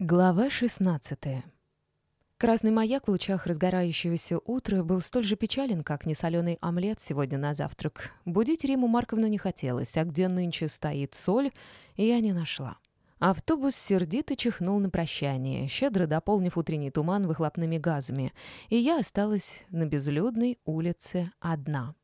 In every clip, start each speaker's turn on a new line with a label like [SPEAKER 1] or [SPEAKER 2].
[SPEAKER 1] Глава 16 Красный маяк в лучах разгорающегося утра был столь же печален, как несоленый омлет сегодня на завтрак. Будить Риму Марковну не хотелось, а где нынче стоит соль, я не нашла. Автобус сердито чихнул на прощание, щедро дополнив утренний туман выхлопными газами, и я осталась на безлюдной улице одна.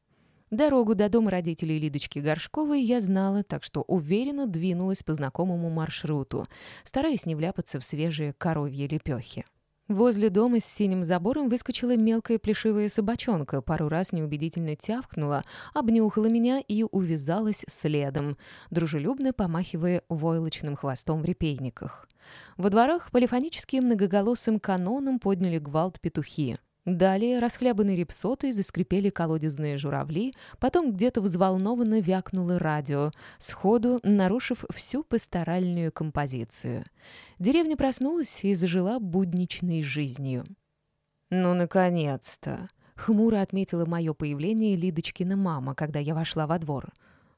[SPEAKER 1] Дорогу до дома родителей Лидочки Горшковой я знала, так что уверенно двинулась по знакомому маршруту, стараясь не вляпаться в свежие коровьи лепехи. Возле дома с синим забором выскочила мелкая плешивая собачонка, пару раз неубедительно тявкнула, обнюхала меня и увязалась следом, дружелюбно помахивая войлочным хвостом в репейниках. Во дворах полифоническим многоголосым каноном подняли гвалт петухи. Далее расхлябанной репсотой заскрипели колодезные журавли, потом где-то взволнованно вякнуло радио, сходу нарушив всю пасторальную композицию. Деревня проснулась и зажила будничной жизнью. «Ну, наконец-то!» — хмуро отметила мое появление Лидочкина мама, когда я вошла во двор.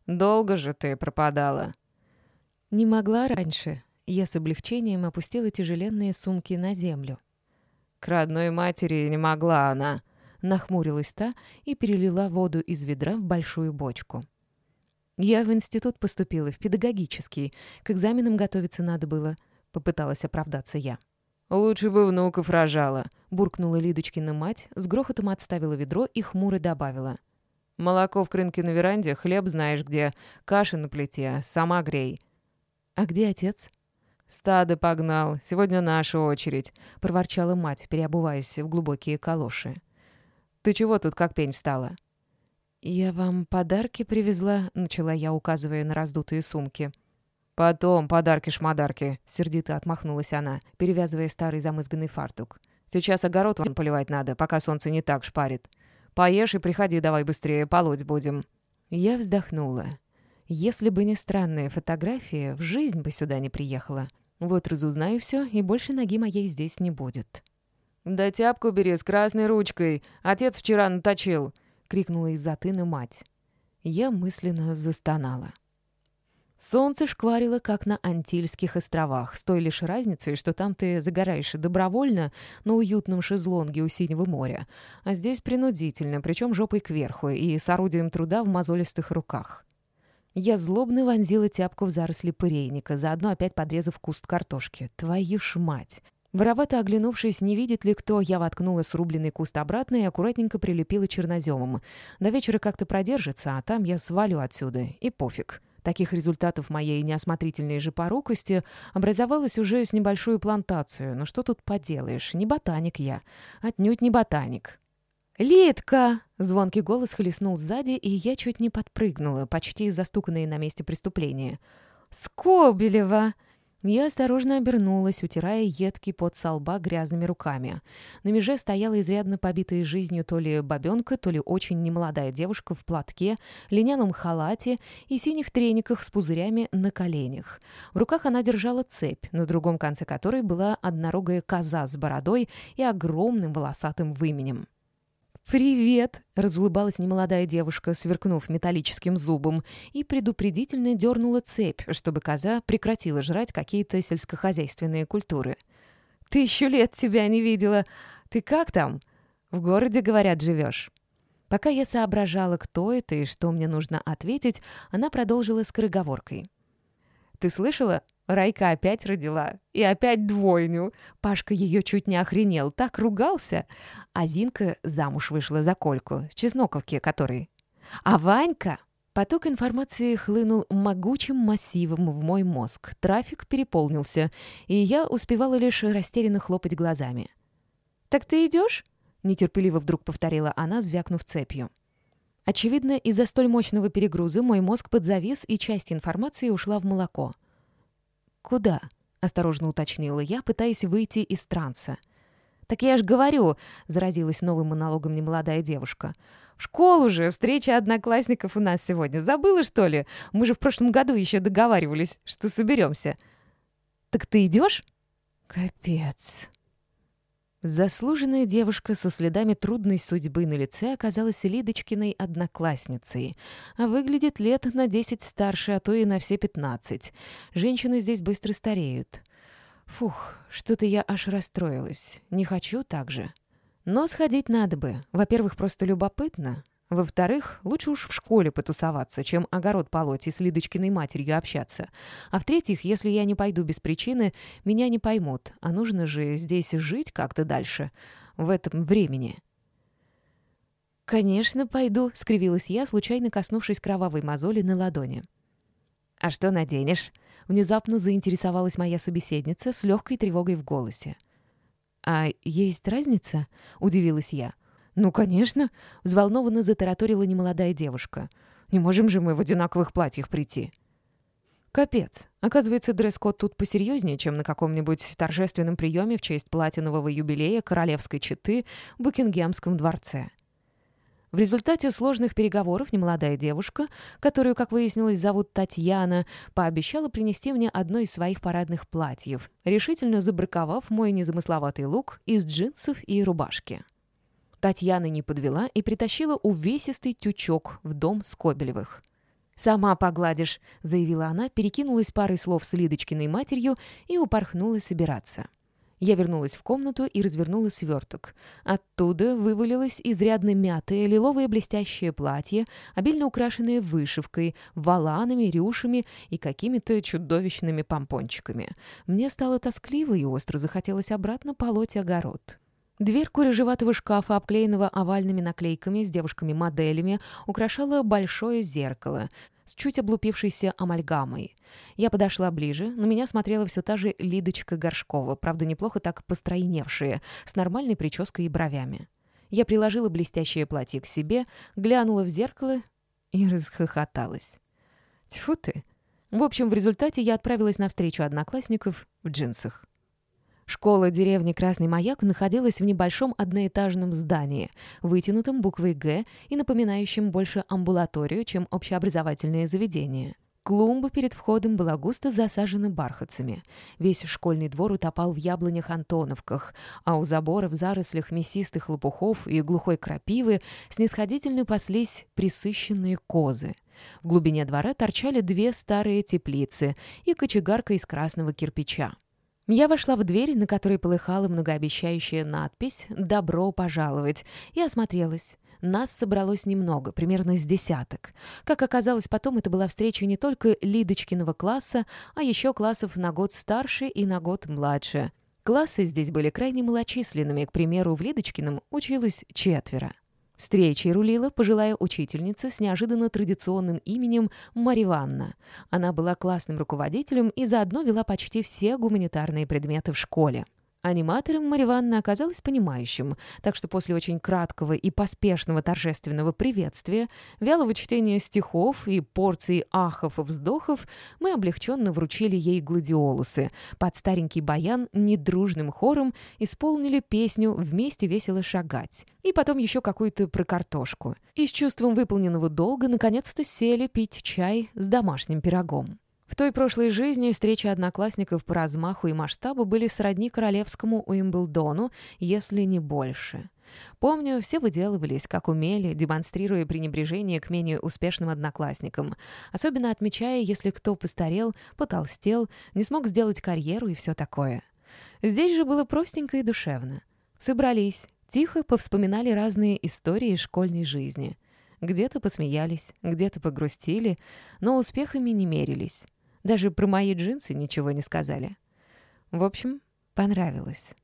[SPEAKER 1] «Долго же ты пропадала?» «Не могла раньше». Я с облегчением опустила тяжеленные сумки на землю.
[SPEAKER 2] К родной матери не могла она.
[SPEAKER 1] Нахмурилась та и перелила воду из ведра в большую бочку. «Я в институт поступила, в педагогический. К экзаменам готовиться надо было», — попыталась оправдаться я.
[SPEAKER 2] «Лучше бы внуков рожала», —
[SPEAKER 1] буркнула Лидочкина мать, с грохотом отставила ведро и хмуро добавила.
[SPEAKER 2] «Молоко в крынке на веранде, хлеб знаешь где, каша на плите, сама грей».
[SPEAKER 1] «А где отец?»
[SPEAKER 2] «Стадо погнал. Сегодня наша очередь», —
[SPEAKER 1] проворчала мать, переобуваясь в глубокие калоши.
[SPEAKER 2] «Ты чего тут как пень встала?»
[SPEAKER 1] «Я вам подарки привезла», — начала я, указывая на раздутые сумки.
[SPEAKER 2] «Потом подарки-шмодарки», —
[SPEAKER 1] сердито отмахнулась она, перевязывая старый замызганный фартук.
[SPEAKER 2] «Сейчас огород вам поливать надо, пока солнце не так шпарит. Поешь и приходи давай быстрее, полоть будем».
[SPEAKER 1] Я вздохнула. Если бы не странная фотография, в жизнь бы сюда не приехала. Вот разузнаю все, и больше ноги моей здесь не будет.
[SPEAKER 2] «Да тяпку бери с красной ручкой. Отец вчера наточил!» — крикнула из-за тына мать.
[SPEAKER 1] Я мысленно застонала. Солнце шкварило, как на Антильских островах, с той лишь разницей, что там ты загораешь добровольно на уютном шезлонге у Синего моря, а здесь принудительно, причем жопой кверху и с орудием труда в мозолистых руках. Я злобно вонзила тяпку в заросли пырейника, заодно опять подрезав куст картошки. Твою ж мать! Воровато оглянувшись, не видит ли кто, я воткнула срубленный куст обратно и аккуратненько прилепила черноземом. До вечера как-то продержится, а там я свалю отсюда. И пофиг. Таких результатов моей неосмотрительной же порукости образовалось уже с небольшую плантацию. Но что тут поделаешь? Не ботаник я. Отнюдь не ботаник. «Литка!» — звонкий голос хлестнул сзади, и я чуть не подпрыгнула, почти застуканная на месте преступления. «Скобелева!» Я осторожно обернулась, утирая едкий пот со лба грязными руками. На меже стояла изрядно побитая жизнью то ли бабенка, то ли очень немолодая девушка в платке, линялом халате и синих трениках с пузырями на коленях. В руках она держала цепь, на другом конце которой была однорогая коза с бородой и огромным волосатым выменем. «Привет!» — разулыбалась немолодая девушка, сверкнув металлическим зубом, и предупредительно дернула цепь, чтобы коза прекратила жрать какие-то сельскохозяйственные культуры. «Тысячу лет тебя не видела! Ты как там? В городе, говорят, живешь?» Пока я соображала, кто это и что мне нужно ответить, она продолжила скороговоркой. «Ты слышала? Райка опять родила. И опять двойню. Пашка ее чуть не охренел, так ругался. А Зинка замуж вышла за Кольку, с Чесноковки который. А Ванька... Поток информации хлынул могучим массивом в мой мозг. Трафик переполнился, и я успевала лишь растерянно хлопать глазами. «Так ты идешь?» — нетерпеливо вдруг повторила она, звякнув цепью. Очевидно, из-за столь мощного перегруза мой мозг подзавис, и часть информации ушла в молоко — «Куда?» — осторожно уточнила я, пытаясь выйти из транса. «Так я ж говорю», — заразилась новым монологом немолодая девушка. «В школу же! Встреча одноклассников у нас сегодня. Забыла, что ли? Мы же в прошлом году еще договаривались, что соберемся». «Так ты идешь?» «Капец». Заслуженная девушка со следами трудной судьбы на лице оказалась Лидочкиной одноклассницей, а выглядит лет на 10 старше, а то и на все 15. Женщины здесь быстро стареют. Фух, что-то я аж расстроилась. Не хочу так же. Но сходить надо бы. Во-первых, просто любопытно. Во-вторых, лучше уж в школе потусоваться, чем огород полоть и с Лидочкиной матерью общаться. А в-третьих, если я не пойду без причины, меня не поймут. А нужно же здесь жить как-то дальше, в этом времени. «Конечно, пойду», — скривилась я, случайно коснувшись кровавой мозоли на ладони. «А что наденешь?» — внезапно заинтересовалась моя собеседница с легкой тревогой в голосе. «А есть разница?» — удивилась я. «Ну, конечно», — взволнованно затараторила немолодая девушка. «Не можем же мы в одинаковых платьях прийти». Капец. Оказывается, дресс-код тут посерьезнее, чем на каком-нибудь торжественном приеме в честь платинового юбилея королевской четы в Букингемском дворце. В результате сложных переговоров немолодая девушка, которую, как выяснилось, зовут Татьяна, пообещала принести мне одно из своих парадных платьев, решительно забраковав мой незамысловатый лук из джинсов и рубашки. Татьяна не подвела и притащила увесистый тючок в дом Скобелевых. «Сама погладишь», — заявила она, перекинулась парой слов с Лидочкиной матерью и упорхнула собираться. Я вернулась в комнату и развернула сверток. Оттуда вывалилось изрядно мятое лиловое блестящее платье, обильно украшенное вышивкой, валанами, рюшами и какими-то чудовищными помпончиками. Мне стало тоскливо и остро захотелось обратно полоть огород. Дверку рыжеватого шкафа, обклеенного овальными наклейками с девушками-моделями, украшало большое зеркало с чуть облупившейся амальгамой. Я подошла ближе, на меня смотрела все та же Лидочка Горшкова, правда, неплохо так постройневшая, с нормальной прической и бровями. Я приложила блестящее платье к себе, глянула в зеркало и расхохоталась. Тьфу ты! В общем, в результате я отправилась на встречу одноклассников в джинсах. Школа деревни Красный Маяк находилась в небольшом одноэтажном здании, вытянутом буквой «Г» и напоминающем больше амбулаторию, чем общеобразовательное заведение. Клумба перед входом была густо засажена бархатцами. Весь школьный двор утопал в яблонях-антоновках, а у забора в зарослях мясистых лопухов и глухой крапивы снисходительно паслись присыщенные козы. В глубине двора торчали две старые теплицы и кочегарка из красного кирпича. Я вошла в дверь, на которой полыхала многообещающая надпись «Добро пожаловать», и осмотрелась. Нас собралось немного, примерно с десяток. Как оказалось потом, это была встреча не только Лидочкиного класса, а еще классов на год старше и на год младше. Классы здесь были крайне малочисленными, к примеру, в Лидочкином училось четверо. Встречей рулила пожилая учительница с неожиданно традиционным именем Мариванна. Она была классным руководителем и заодно вела почти все гуманитарные предметы в школе. Аниматором Мариванна оказалась понимающим, так что после очень краткого и поспешного торжественного приветствия, вялого чтения стихов и порции ахов и вздохов мы облегченно вручили ей гладиолусы. Под старенький баян недружным хором исполнили песню «Вместе весело шагать» и потом еще какую-то про картошку. И с чувством выполненного долга наконец-то сели пить чай с домашним пирогом. В той прошлой жизни встречи одноклассников по размаху и масштабу были сродни королевскому Уимблдону, если не больше. Помню, все выделывались, как умели, демонстрируя пренебрежение к менее успешным одноклассникам, особенно отмечая, если кто постарел, потолстел, не смог сделать карьеру и все такое. Здесь же было простенько и душевно. Собрались, тихо повспоминали разные истории школьной жизни. Где-то посмеялись, где-то погрустили, но успехами не мерились. Даже про мои джинсы ничего не сказали. В общем, понравилось.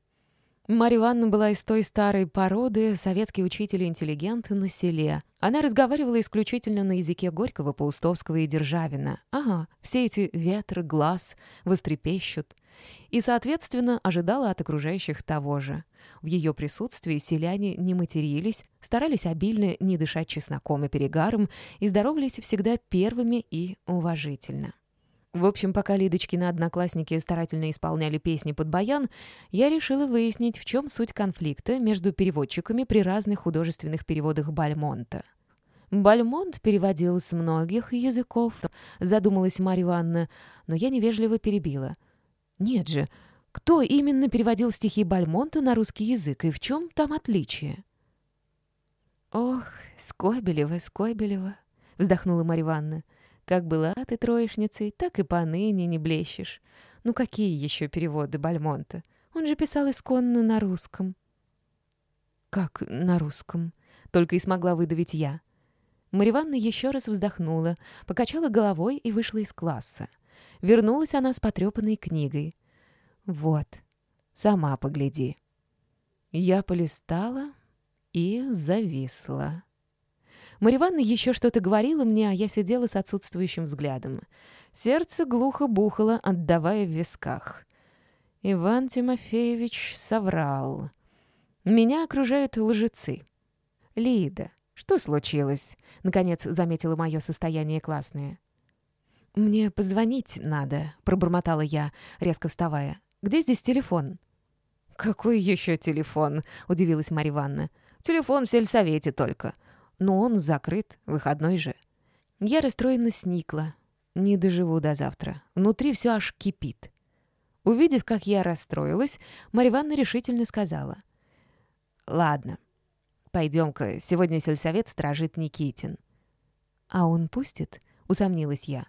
[SPEAKER 1] Марья Ивановна была из той старой породы, советский учитель и интеллигент на селе. Она разговаривала исключительно на языке Горького, Паустовского и Державина. Ага, все эти ветры, глаз вострепещут. И, соответственно, ожидала от окружающих того же. В ее присутствии селяне не матерились, старались обильно не дышать чесноком и перегаром и здоровались всегда первыми и уважительно. В общем, пока Лидочкины одноклассники старательно исполняли песни под баян, я решила выяснить, в чем суть конфликта между переводчиками при разных художественных переводах Бальмонта. «Бальмонт переводил с многих языков», — задумалась Марья Ивановна, но я невежливо перебила. «Нет же, кто именно переводил стихи Бальмонта на русский язык, и в чем там отличие?» «Ох, Скобелева, Скобелева», — вздохнула Марья Ивановна. Как была ты троечницей, так и поныне не блещешь. Ну какие еще переводы Бальмонта? Он же писал исконно на русском. «Как на русском?» — только и смогла выдавить я. Марья еще раз вздохнула, покачала головой и вышла из класса. Вернулась она с потрепанной книгой. «Вот, сама погляди». Я полистала и зависла. Марья еще что-то говорила мне, а я сидела с отсутствующим взглядом. Сердце глухо бухало, отдавая в висках. Иван Тимофеевич соврал. Меня окружают лжецы. «Лида, что случилось?» — наконец заметила мое состояние классное. «Мне позвонить надо», — пробормотала я, резко вставая. «Где здесь телефон?» «Какой еще телефон?» — удивилась Марья Ивановна. «Телефон в сельсовете только. Но он закрыт, выходной же». Я расстроенно сникла. Не доживу до завтра. Внутри все аж кипит. Увидев, как я расстроилась, Марья Ивановна решительно сказала. «Ладно, пойдем-ка, сегодня сельсовет стражит Никитин». «А он пустит?» — усомнилась я.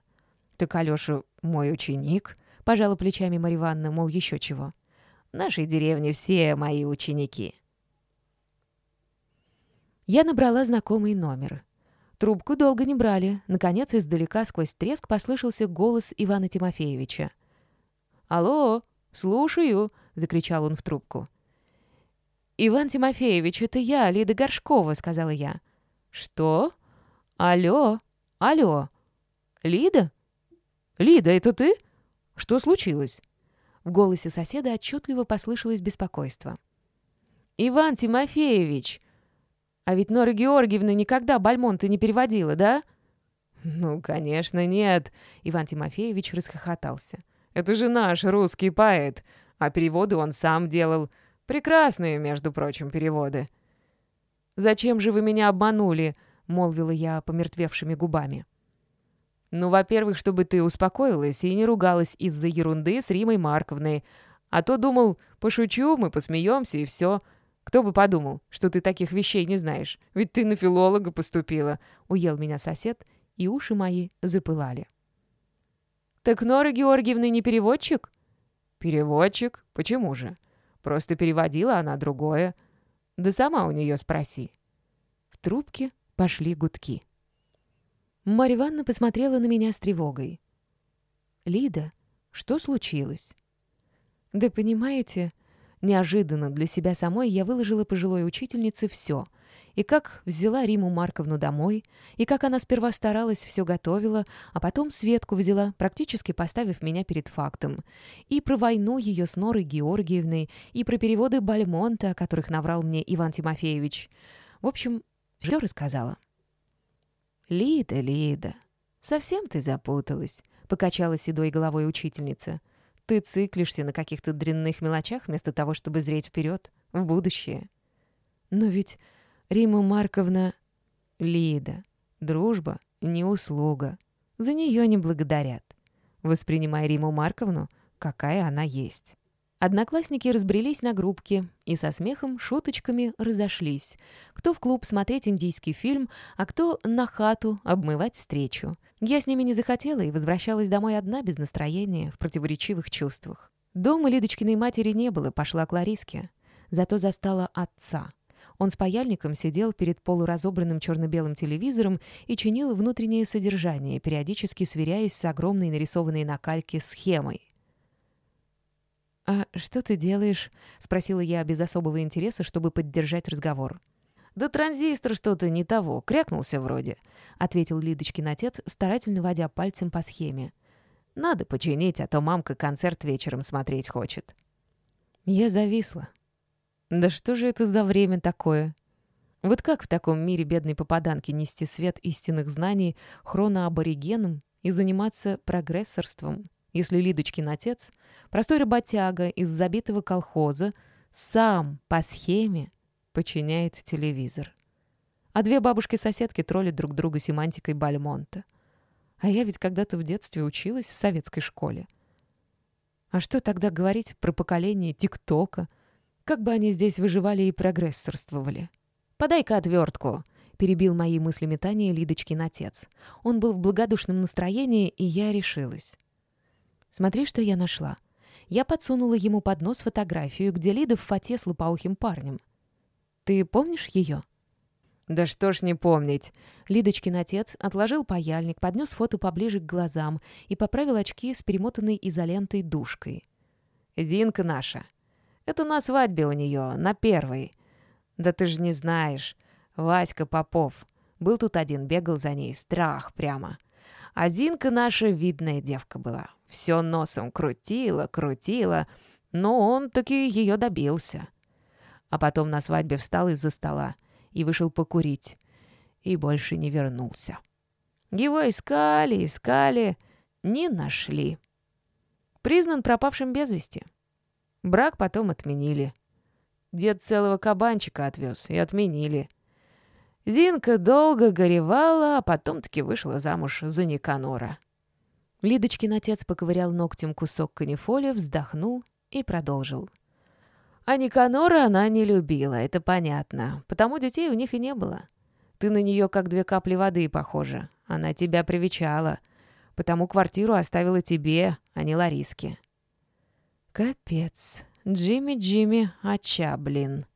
[SPEAKER 1] «Так Алёша мой ученик», — пожала плечами Марья Ивановна, мол, еще чего. «В нашей деревне все мои ученики». Я набрала знакомый номер. Трубку долго не брали. Наконец, издалека сквозь треск послышался голос Ивана Тимофеевича. «Алло, слушаю!» — закричал он в трубку. «Иван Тимофеевич, это я, Лида Горшкова», — сказала я. «Что? Алло? Алло? Лида? Лида, это ты? Что случилось?» В голосе соседа отчетливо послышалось беспокойство. «Иван Тимофеевич, а ведь Нора Георгиевна никогда Бальмонта не переводила, да?» «Ну, конечно, нет», — Иван Тимофеевич расхохотался. «Это же наш русский поэт, а переводы он сам делал. Прекрасные, между прочим, переводы». «Зачем же вы меня обманули?» — молвила я помертвевшими губами. «Ну, во-первых, чтобы ты успокоилась и не ругалась из-за ерунды с Римой Марковной. А то думал, пошучу, мы посмеемся и все. Кто бы подумал, что ты таких вещей не знаешь, ведь ты на филолога поступила. Уел меня сосед, и уши мои запылали. Так Нора Георгиевна не переводчик? Переводчик? Почему же? Просто переводила она другое. Да сама у нее спроси. В трубке пошли гудки. Марья Ивановна посмотрела на меня с тревогой. «Лида, что случилось?» «Да понимаете, Неожиданно для себя самой я выложила пожилой учительнице все. И как взяла Риму Марковну домой, и как она сперва старалась, все готовила, а потом Светку взяла, практически поставив меня перед фактом. И про войну ее с Норой Георгиевной, и про переводы Бальмонта, о которых наврал мне Иван Тимофеевич. В общем, все рассказала. «Лида, Лида, совсем ты запуталась», — покачала седой головой учительница. — ты циклишься на каких-то дрянных мелочах вместо того, чтобы зреть вперед, в будущее. Но ведь Рима Марковна... Лида. Дружба — не услуга. За нее не благодарят. Воспринимай Риму Марковну, какая она есть. Одноклассники разбрелись на группки и со смехом, шуточками разошлись. Кто в клуб смотреть индийский фильм, а кто на хату обмывать встречу. Я с ними не захотела и возвращалась домой одна без настроения, в противоречивых чувствах. Дома Лидочкиной матери не было, пошла к Лариске. Зато застала отца. Он с паяльником сидел перед полуразобранным черно-белым телевизором и чинил внутреннее содержание, периодически сверяясь с огромной нарисованной на кальке схемой. «А что ты делаешь?» — спросила я без особого интереса, чтобы поддержать разговор. «Да транзистор что-то не того, крякнулся вроде», — ответил Лидочкин отец, старательно водя пальцем по схеме. «Надо починить, а то мамка концерт вечером смотреть хочет». Я зависла. «Да что же это за время такое?» Вот как в таком мире бедной попаданки нести свет истинных знаний хроноаборигенам и заниматься прогрессорством? если Лидочкин отец, простой работяга из забитого колхоза, сам по схеме подчиняет телевизор. А две бабушки-соседки троллят друг друга семантикой Бальмонта. А я ведь когда-то в детстве училась в советской школе. А что тогда говорить про поколение ТикТока? Как бы они здесь выживали и прогрессорствовали? «Подай-ка отвертку!» — перебил мои мысли метания Лидочкин отец. Он был в благодушном настроении, и я решилась. Смотри, что я нашла. Я подсунула ему под нос фотографию, где Лида в фате с лопоухим парнем. Ты помнишь ее?
[SPEAKER 2] «Да что ж не помнить!»
[SPEAKER 1] Лидочкин отец отложил паяльник, поднес фото поближе к глазам и поправил очки с перемотанной изолентой душкой.
[SPEAKER 2] «Зинка наша. Это на свадьбе у нее, на первой. Да ты же не знаешь. Васька Попов. Был тут один, бегал за ней. Страх прямо. А Зинка наша видная девка была. Все носом крутила, крутила. Но он таки ее добился. А потом на свадьбе встал из-за стола и вышел покурить. И больше не вернулся. Его искали, искали, не нашли. Признан пропавшим без вести. Брак потом отменили. Дед целого кабанчика отвез и отменили. Зинка долго горевала, а потом таки вышла замуж за Никанора.
[SPEAKER 1] Лидочкин отец поковырял ногтем кусок канифоли, вздохнул и продолжил.
[SPEAKER 2] А Никанора она не любила, это понятно, потому детей у них и не было. Ты на нее как две капли воды похожа. Она тебя привечала, потому квартиру оставила тебе, а не Лариске.
[SPEAKER 1] Капец. Джимми-Джимми, ача, блин.